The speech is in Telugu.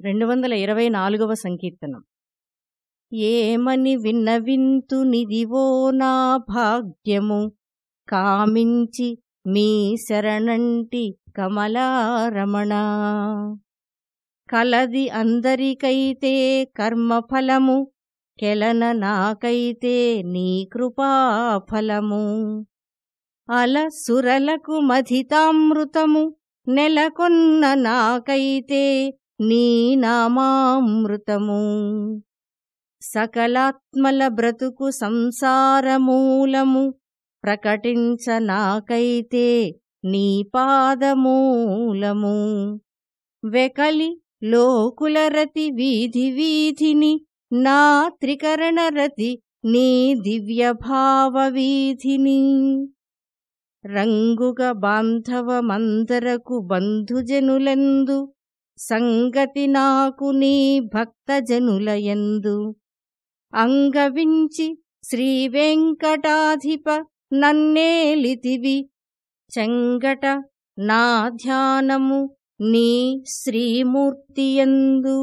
రెండు వందల ఇరవై నాలుగవ సంకీర్తనం. ఏమని విన్నవింతు నిదివో నా భాగ్యము? కామించి మీ శరణంటి కమలారమణ. కలది అందరికైతే కర్మఫలము కెలన నాకైతే నీ కృపాఫలము. అల సురలకు మధితామృతము నెలకొన్న నాకైతే నీ నామామృతము సకలాత్మల బ్రతుకు సంసారమూలము ప్రకటించ నాకైతే నీ పాదమూలము. వెకలి లోకులరతి వీధి వీధిని నా త్రికరణరతి నీ దివ్యభావ వీధిని. రంగుగ బాంధవమందరకు బంధుజనులందు సంగతి నాకు నీ భక్తజనులయందు. అంగవించి శ్రీవెంకటాధిప నన్నేలితివి చెంగట నా ధ్యానము నీ శ్రీమూర్తియందు.